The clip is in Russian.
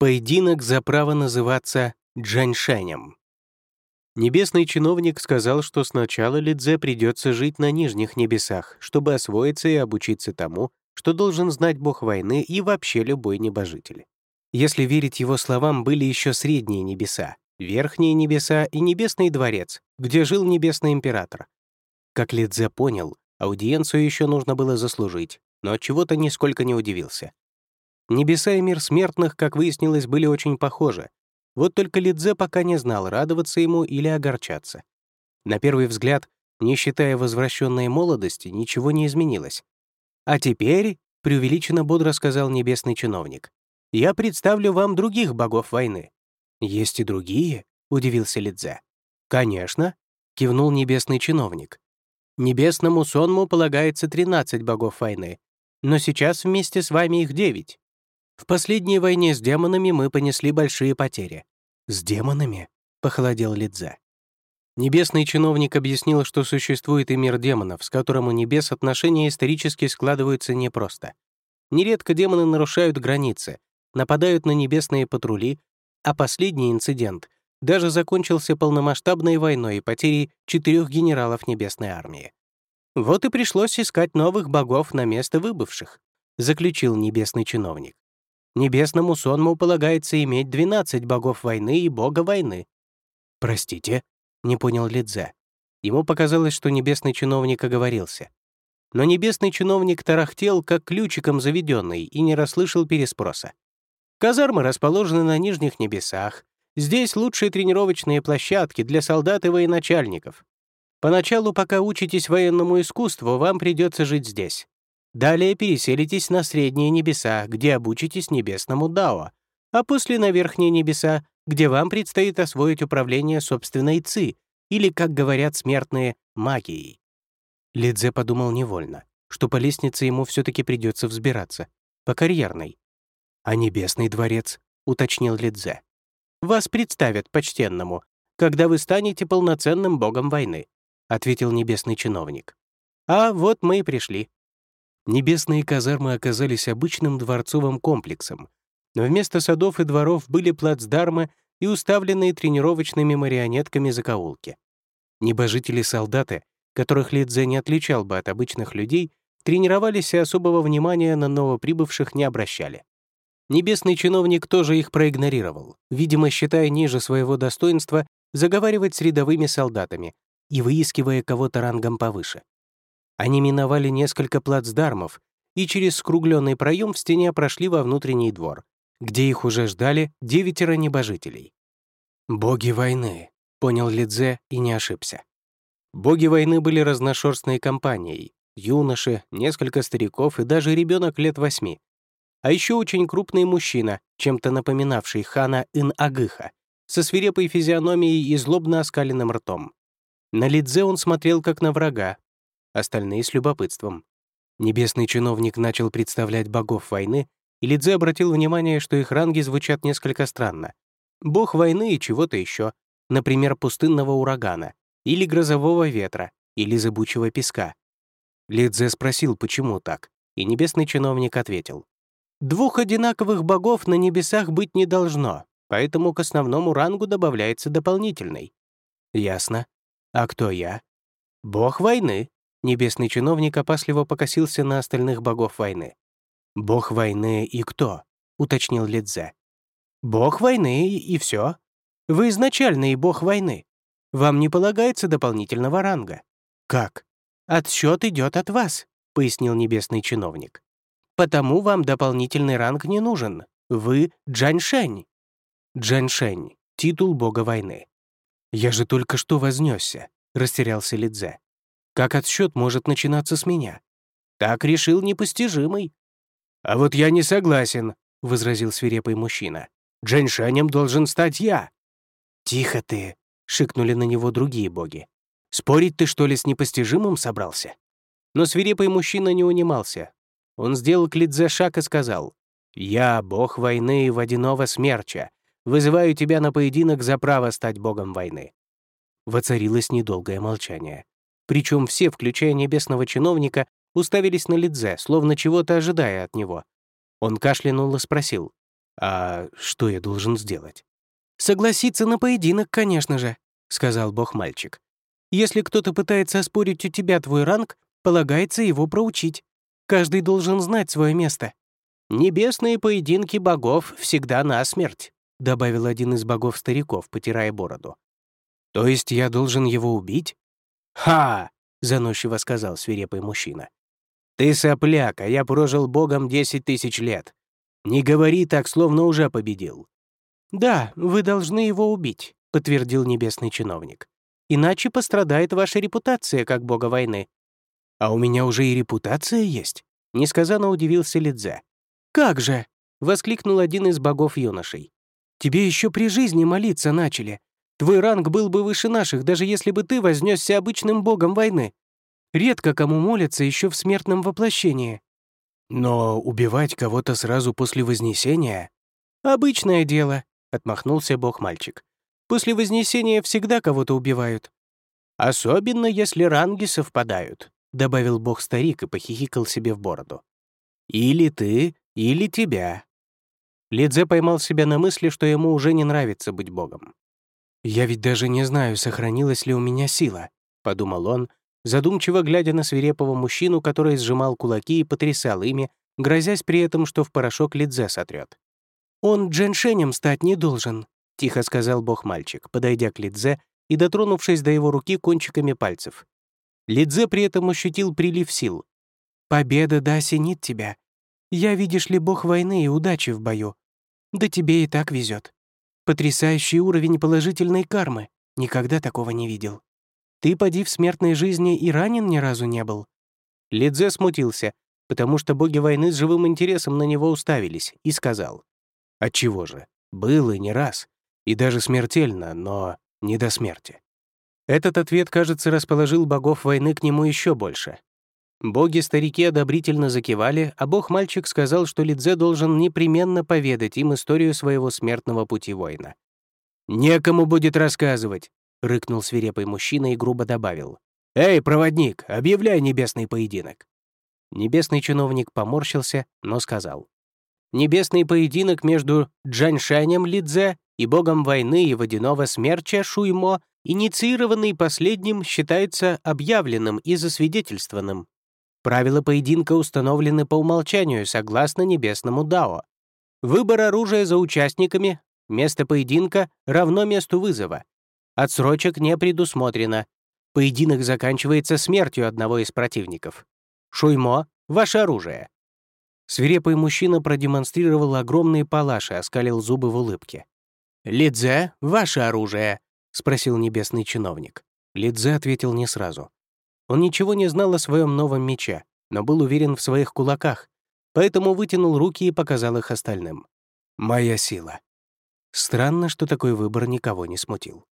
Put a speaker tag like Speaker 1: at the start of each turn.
Speaker 1: Поединок за право называться Джаньшенем. Небесный чиновник сказал, что сначала Лидзе придется жить на нижних небесах, чтобы освоиться и обучиться тому, что должен знать бог войны и вообще любой небожитель. Если верить его словам, были еще средние небеса, верхние небеса и небесный дворец, где жил небесный император. Как Лидзе понял, аудиенцию еще нужно было заслужить, но чего-то нисколько не удивился. Небеса и мир смертных, как выяснилось, были очень похожи. Вот только Лидзе пока не знал, радоваться ему или огорчаться. На первый взгляд, не считая возвращенной молодости, ничего не изменилось. «А теперь», — преувеличенно бодро сказал небесный чиновник, «я представлю вам других богов войны». «Есть и другие?» — удивился Лидзе. «Конечно», — кивнул небесный чиновник. «Небесному сонму полагается 13 богов войны, но сейчас вместе с вами их девять. В последней войне с демонами мы понесли большие потери. «С демонами?» — похолодел Лидзе. Небесный чиновник объяснил, что существует и мир демонов, с которым у небес отношения исторически складываются непросто. Нередко демоны нарушают границы, нападают на небесные патрули, а последний инцидент даже закончился полномасштабной войной и потерей четырех генералов небесной армии. Вот и пришлось искать новых богов на место выбывших, заключил небесный чиновник. Небесному сонму полагается иметь 12 богов войны и бога войны». «Простите?» — не понял Лидзе. Ему показалось, что небесный чиновник оговорился. Но небесный чиновник тарахтел, как ключиком заведенный, и не расслышал переспроса. Казармы расположены на нижних небесах. Здесь лучшие тренировочные площадки для солдат и военачальников. Поначалу, пока учитесь военному искусству, вам придется жить здесь. Далее переселитесь на средние небеса, где обучитесь небесному Дао, а после на верхние небеса, где вам предстоит освоить управление собственной ЦИ, или, как говорят смертные, магией. Лидзе подумал невольно, что по лестнице ему все таки придется взбираться, по карьерной. «А небесный дворец?» — уточнил Лидзе. «Вас представят почтенному, когда вы станете полноценным богом войны», — ответил небесный чиновник. «А вот мы и пришли. Небесные казармы оказались обычным дворцовым комплексом, но вместо садов и дворов были плацдармы и уставленные тренировочными марионетками закоулки. Небожители-солдаты, которых Лидзе не отличал бы от обычных людей, тренировались и особого внимания на новоприбывших не обращали. Небесный чиновник тоже их проигнорировал, видимо, считая ниже своего достоинства заговаривать с рядовыми солдатами и выискивая кого-то рангом повыше. Они миновали несколько плацдармов и через скругленный проем в стене прошли во внутренний двор, где их уже ждали девятеро небожителей. «Боги войны», — понял Лидзе и не ошибся. Боги войны были разношерстной компанией, юноши, несколько стариков и даже ребенок лет восьми. А еще очень крупный мужчина, чем-то напоминавший хана Ин-Агыха, со свирепой физиономией и злобно оскаленным ртом. На Лидзе он смотрел как на врага, остальные с любопытством. Небесный чиновник начал представлять богов войны, и Лидзе обратил внимание, что их ранги звучат несколько странно. Бог войны и чего-то еще, например, пустынного урагана, или грозового ветра, или зыбучего песка. Лидзе спросил, почему так, и небесный чиновник ответил. «Двух одинаковых богов на небесах быть не должно, поэтому к основному рангу добавляется дополнительный». «Ясно. А кто я?» «Бог войны», Небесный чиновник опасливо покосился на остальных богов войны. «Бог войны и кто?» — уточнил Лидзе. «Бог войны и все. Вы изначальный бог войны. Вам не полагается дополнительного ранга». «Как?» «Отсчет идет от вас», — пояснил небесный чиновник. «Потому вам дополнительный ранг не нужен. Вы Джаньшень». Джаньшень — титул бога войны. «Я же только что вознесся», — растерялся Лидзе. Как отсчет может начинаться с меня? Так решил непостижимый. «А вот я не согласен», — возразил свирепый мужчина. «Дженшанем должен стать я». «Тихо ты», — шикнули на него другие боги. «Спорить ты, что ли, с непостижимым собрался?» Но свирепый мужчина не унимался. Он сделал к Лидзе шаг и сказал, «Я, бог войны и водяного смерча, вызываю тебя на поединок за право стать богом войны». Воцарилось недолгое молчание. Причем все, включая небесного чиновника, уставились на Лидзе, словно чего-то ожидая от него. Он кашлянул и спросил. А что я должен сделать?
Speaker 2: «Согласиться на поединок, конечно же», — сказал бог-мальчик. «Если кто-то пытается оспорить у тебя твой ранг, полагается его проучить. Каждый должен знать свое место».
Speaker 1: «Небесные поединки богов всегда насмерть», — добавил один из богов-стариков, потирая бороду.
Speaker 2: «То есть я должен его убить?»
Speaker 1: «Ха!» — заносчиво сказал свирепый мужчина. «Ты сопляк, а я прожил богом десять тысяч лет. Не говори так, словно уже победил».
Speaker 2: «Да, вы должны его убить», — подтвердил небесный чиновник. «Иначе пострадает ваша репутация как бога войны».
Speaker 1: «А у меня уже и репутация есть», — несказанно удивился Лидзе.
Speaker 2: «Как же!»
Speaker 1: — воскликнул один из богов-юношей.
Speaker 2: «Тебе еще при жизни молиться начали. Твой ранг был бы выше наших, даже если бы ты вознесся обычным богом войны. Редко кому молятся еще в смертном воплощении».
Speaker 1: «Но убивать кого-то сразу после Вознесения?»
Speaker 2: «Обычное дело», — отмахнулся бог-мальчик. «После Вознесения всегда кого-то убивают».
Speaker 1: «Особенно, если ранги совпадают», — добавил бог-старик и похихикал себе в бороду. «Или ты, или тебя». Лидзе поймал себя на мысли, что ему уже не нравится быть богом.
Speaker 2: «Я ведь даже не знаю, сохранилась ли у меня сила», — подумал он, задумчиво глядя на свирепого мужчину, который сжимал кулаки и потрясал ими, грозясь при этом, что в порошок Лидзе сотрет. «Он дженшенем стать не должен», — тихо сказал бог-мальчик, подойдя к Лидзе и дотронувшись до его руки кончиками пальцев. Лидзе при этом ощутил прилив сил. «Победа да осенит тебя. Я, видишь ли, бог войны и удачи в бою. Да тебе и так везет. Потрясающий уровень положительной кармы. Никогда такого не видел. Ты, поди, в смертной жизни и ранен ни разу не был».
Speaker 1: Лидзе смутился, потому что боги войны с живым интересом на него уставились, и сказал. Отчего же? Был и не раз. И даже смертельно, но не до смерти. Этот ответ, кажется, расположил богов войны к нему еще больше. Боги-старики одобрительно закивали, а бог-мальчик сказал, что Лидзе должен непременно поведать им историю своего смертного пути воина. «Некому будет рассказывать», — рыкнул свирепый мужчина и грубо добавил. «Эй, проводник, объявляй небесный поединок». Небесный чиновник поморщился, но сказал небесный поединок между Джаншанем Лидзе и богом войны и водяного смерча Шуймо, инициированный последним, считается объявленным и засвидетельствованным. Правила поединка установлены по умолчанию согласно небесному Дао. Выбор оружия за участниками, место поединка равно месту вызова. Отсрочек не предусмотрено. Поединок заканчивается смертью одного из противников. Шуймо — ваше оружие. Свирепый мужчина продемонстрировал огромные палаши, оскалил зубы в улыбке. «Лидзе, ваше оружие!» — спросил небесный чиновник. Лидзе ответил не сразу. Он ничего не знал о своем новом мече, но был уверен в своих кулаках, поэтому вытянул руки и показал их остальным. «Моя сила». Странно, что такой выбор никого не смутил.